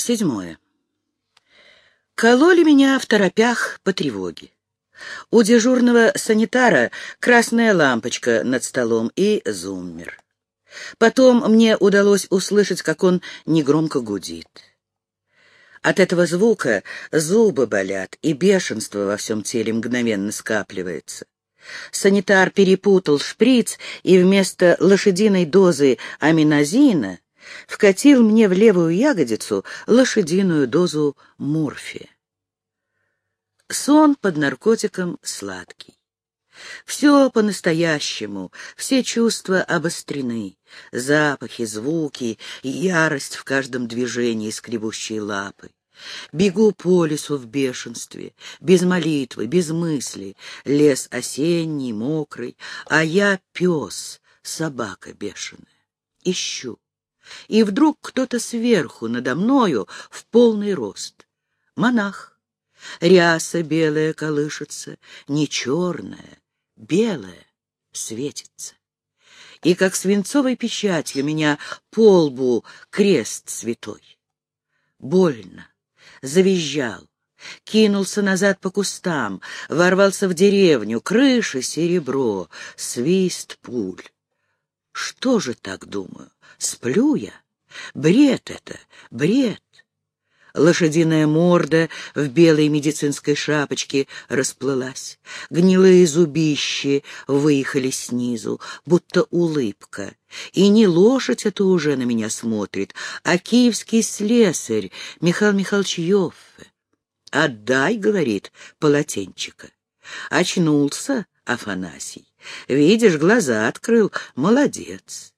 Седьмое. Кололи меня в торопях по тревоге. У дежурного санитара красная лампочка над столом и зуммер. Потом мне удалось услышать, как он негромко гудит. От этого звука зубы болят, и бешенство во всем теле мгновенно скапливается. Санитар перепутал шприц и вместо лошадиной дозы аминозина вкатил мне в левую ягодицу лошадиную дозу морфия. Сон под наркотиком сладкий. Все по-настоящему, все чувства обострены. Запахи, звуки, ярость в каждом движении скребущей лапы. Бегу по лесу в бешенстве, без молитвы, без мысли. Лес осенний, мокрый, а я пес, собака бешеная. Ищу. И вдруг кто-то сверху надо мною в полный рост. Монах. Ряса белая колышется, не черная, белая, светится. И как свинцовой печатью меня по лбу крест святой. Больно, завизжал, кинулся назад по кустам, ворвался в деревню, крыша серебро, свист пуль. Что же так думаю? Сплю я? Бред это, бред. Лошадиная морда в белой медицинской шапочке расплылась. Гнилые зубищи выехали снизу, будто улыбка. И не лошадь это уже на меня смотрит, а киевский слесарь Михаил Михайлович Йоффе. «Отдай», — говорит, — полотенчика. Очнулся Афанасий. Видишь, глаза открыл. Молодец.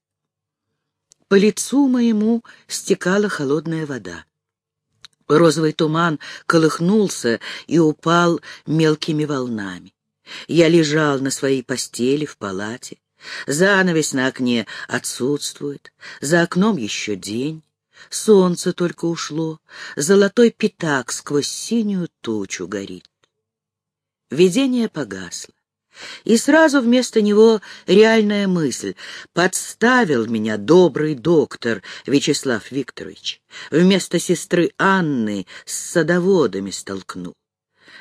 По лицу моему стекала холодная вода. Розовый туман колыхнулся и упал мелкими волнами. Я лежал на своей постели в палате. Занавес на окне отсутствует, за окном еще день. Солнце только ушло, золотой пятак сквозь синюю тучу горит. Видение погасло. И сразу вместо него реальная мысль. Подставил меня добрый доктор Вячеслав Викторович. Вместо сестры Анны с садоводами столкнул.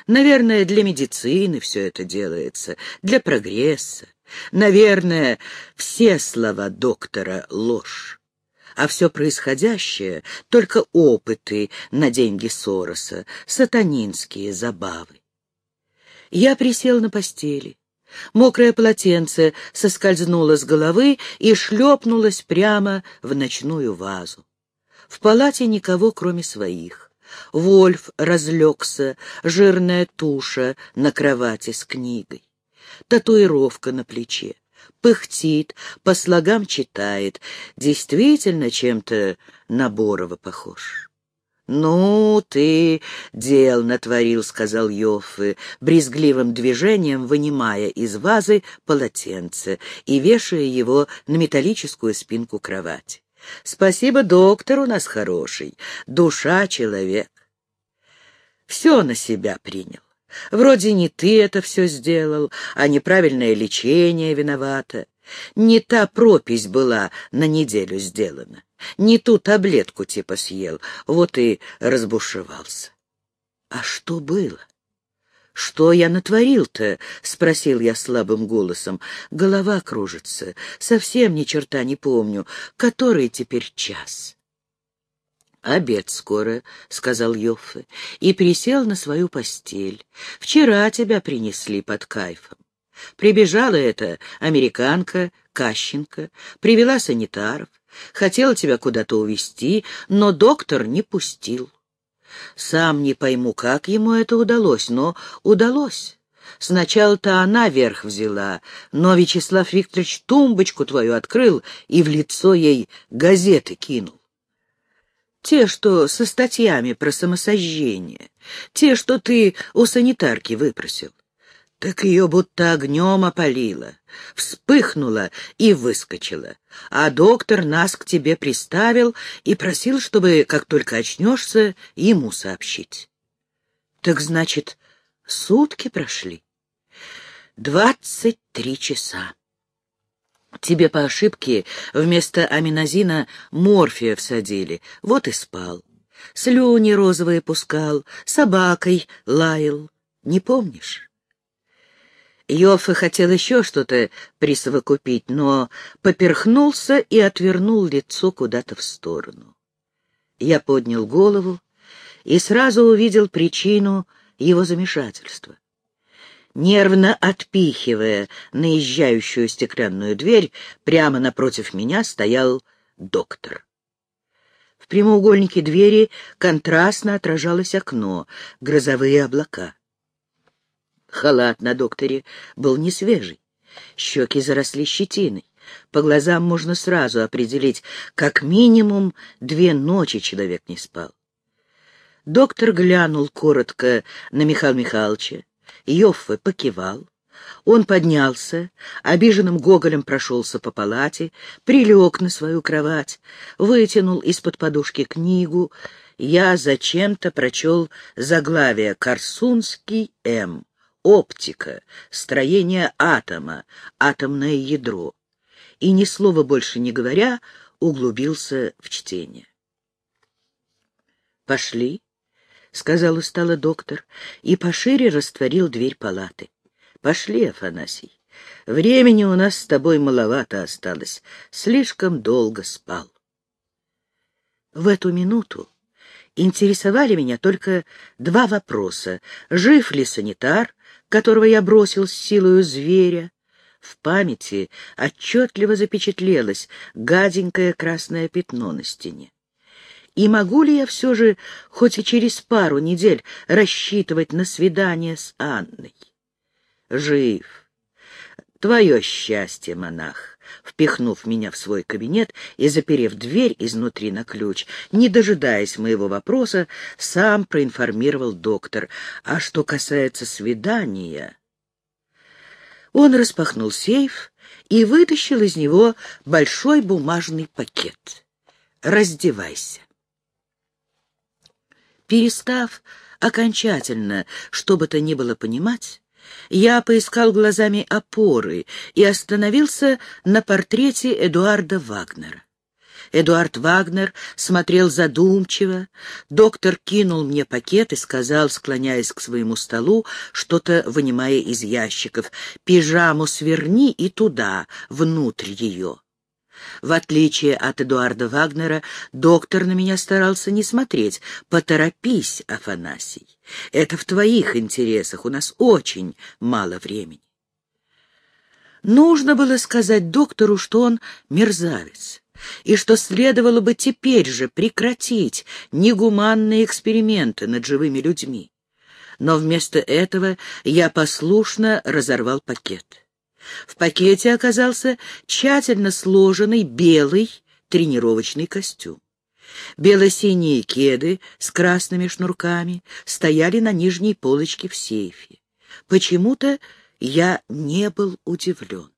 Наверное, для медицины все это делается, для прогресса. Наверное, все слова доктора — ложь. А все происходящее — только опыты на деньги Сороса, сатанинские забавы. Я присел на постели. Мокрое полотенце соскользнуло с головы и шлепнулось прямо в ночную вазу. В палате никого, кроме своих. Вольф разлегся, жирная туша на кровати с книгой. Татуировка на плече. Пыхтит, по слогам читает. Действительно чем-то на Борова похож. «Ну, ты дел натворил», — сказал Йоффе, брезгливым движением вынимая из вазы полотенце и вешая его на металлическую спинку кровати. «Спасибо, доктор у нас хороший, душа человек». Все на себя принял. Вроде не ты это все сделал, а неправильное лечение виновато. Не та пропись была на неделю сделана. Не ту таблетку типа съел, вот и разбушевался. — А что было? — Что я натворил-то? — спросил я слабым голосом. Голова кружится, совсем ни черта не помню. Который теперь час? — «Обед скоро», — сказал Йоффе, и присел на свою постель. «Вчера тебя принесли под кайфом. Прибежала эта американка, Кащенко, привела санитаров, хотела тебя куда-то увезти, но доктор не пустил. Сам не пойму, как ему это удалось, но удалось. Сначала-то она верх взяла, но Вячеслав Викторович тумбочку твою открыл и в лицо ей газеты кинул. Те, что со статьями про самосожжение, те, что ты у санитарки выпросил. Так ее будто огнем опалило, вспыхнула и выскочила. А доктор нас к тебе приставил и просил, чтобы, как только очнешься, ему сообщить. Так значит, сутки прошли? Двадцать три часа. Тебе по ошибке вместо аминозина морфия всадили, вот и спал. слюни розовые пускал, собакой лаял. Не помнишь? Йоффе хотел еще что-то присовокупить, но поперхнулся и отвернул лицо куда-то в сторону. Я поднял голову и сразу увидел причину его замешательства. Нервно отпихивая наезжающую стеклянную дверь, прямо напротив меня стоял доктор. В прямоугольнике двери контрастно отражалось окно, грозовые облака. Халат на докторе был не свежий. Щеки заросли щетиной. По глазам можно сразу определить, как минимум две ночи человек не спал. Доктор глянул коротко на Михаила Михайловича. Йоффе покивал. Он поднялся, обиженным гоголем прошелся по палате, прилег на свою кровать, вытянул из-под подушки книгу. Я зачем-то прочел заглавие «Корсунский М» оптика, строение атома, атомное ядро, и, ни слова больше не говоря, углубился в чтение. «Пошли», — сказал устало доктор, и пошире растворил дверь палаты. «Пошли, Афанасий. Времени у нас с тобой маловато осталось. Слишком долго спал». В эту минуту интересовали меня только два вопроса. Жив ли санитар, которого я бросил с силою зверя? В памяти отчетливо запечатлелось гаденькое красное пятно на стене. И могу ли я все же, хоть и через пару недель, рассчитывать на свидание с Анной? Жив, Твое счастье, монах, впихнув меня в свой кабинет и заперев дверь изнутри на ключ, не дожидаясь моего вопроса, сам проинформировал доктор. А что касается свидания... Он распахнул сейф и вытащил из него большой бумажный пакет. «Раздевайся». Перестав окончательно, что бы то ни было понимать, я поискал глазами опоры и остановился на портрете Эдуарда Вагнера. Эдуард Вагнер смотрел задумчиво. Доктор кинул мне пакет и сказал, склоняясь к своему столу, что-то вынимая из ящиков, «Пижаму сверни и туда, внутрь ее». В отличие от Эдуарда Вагнера, доктор на меня старался не смотреть. «Поторопись, Афанасий. Это в твоих интересах. У нас очень мало времени». Нужно было сказать доктору, что он мерзавец, и что следовало бы теперь же прекратить негуманные эксперименты над живыми людьми. Но вместо этого я послушно разорвал пакет. В пакете оказался тщательно сложенный белый тренировочный костюм. Бело-синие кеды с красными шнурками стояли на нижней полочке в сейфе. Почему-то я не был удивлен.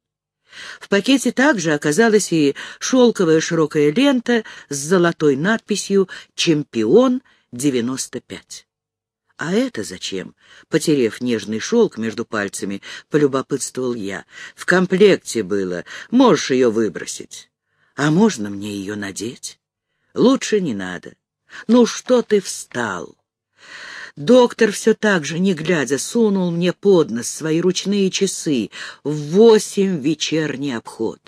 В пакете также оказалась и шелковая широкая лента с золотой надписью «Чемпион 95». «А это зачем?» — потерев нежный шелк между пальцами, полюбопытствовал я. «В комплекте было. Можешь ее выбросить. А можно мне ее надеть?» «Лучше не надо. Ну что ты встал?» Доктор все так же, не глядя, сунул мне под нос свои ручные часы. В восемь вечерний обход.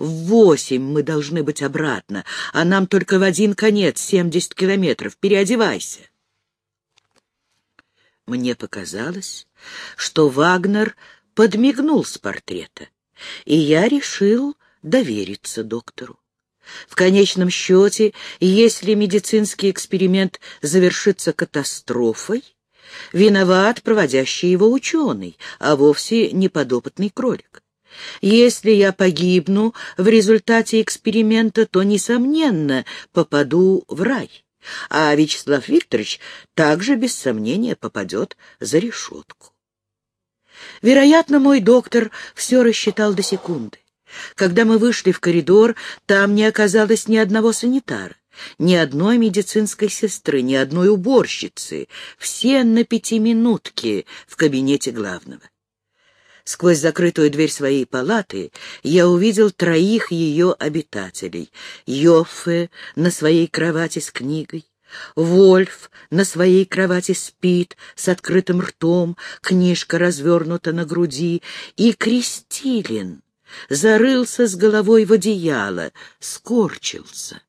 В восемь мы должны быть обратно, а нам только в один конец, семьдесят километров. Переодевайся. Мне показалось, что Вагнер подмигнул с портрета, и я решил довериться доктору. В конечном счете, если медицинский эксперимент завершится катастрофой, виноват проводящий его ученый, а вовсе не подопытный кролик. Если я погибну в результате эксперимента, то, несомненно, попаду в рай а Вячеслав Викторович также, без сомнения, попадет за решетку. Вероятно, мой доктор все рассчитал до секунды. Когда мы вышли в коридор, там не оказалось ни одного санитара, ни одной медицинской сестры, ни одной уборщицы. Все на пятиминутке в кабинете главного. Сквозь закрытую дверь своей палаты я увидел троих ее обитателей. Йоффе на своей кровати с книгой, Вольф на своей кровати спит с открытым ртом, книжка развернута на груди, и Крестилин зарылся с головой в одеяло, скорчился.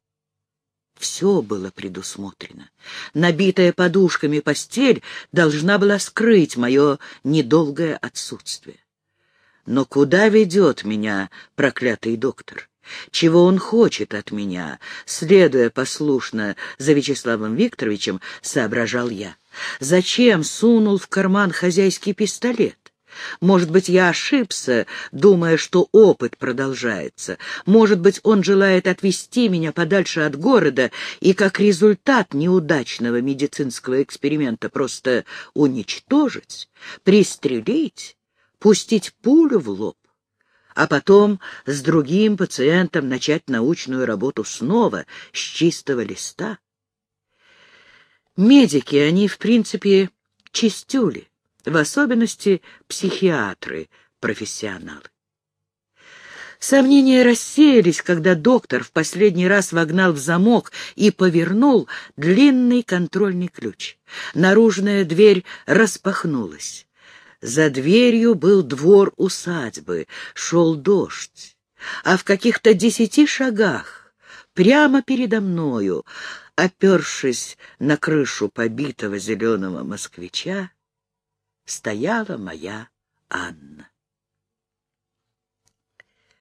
Все было предусмотрено. Набитая подушками постель должна была скрыть мое недолгое отсутствие. Но куда ведет меня проклятый доктор? Чего он хочет от меня? Следуя послушно за Вячеславом Викторовичем, соображал я. Зачем сунул в карман хозяйский пистолет? Может быть, я ошибся, думая, что опыт продолжается. Может быть, он желает отвести меня подальше от города и, как результат неудачного медицинского эксперимента, просто уничтожить, пристрелить, пустить пулю в лоб а потом с другим пациентом начать научную работу снова, с чистого листа. Медики, они, в принципе, чистюли, в особенности психиатры, профессионалы. Сомнения рассеялись, когда доктор в последний раз вогнал в замок и повернул длинный контрольный ключ. Наружная дверь распахнулась. За дверью был двор усадьбы, шел дождь, а в каких-то десяти шагах, прямо передо мною, опершись на крышу побитого зеленого москвича, стояла моя Анна.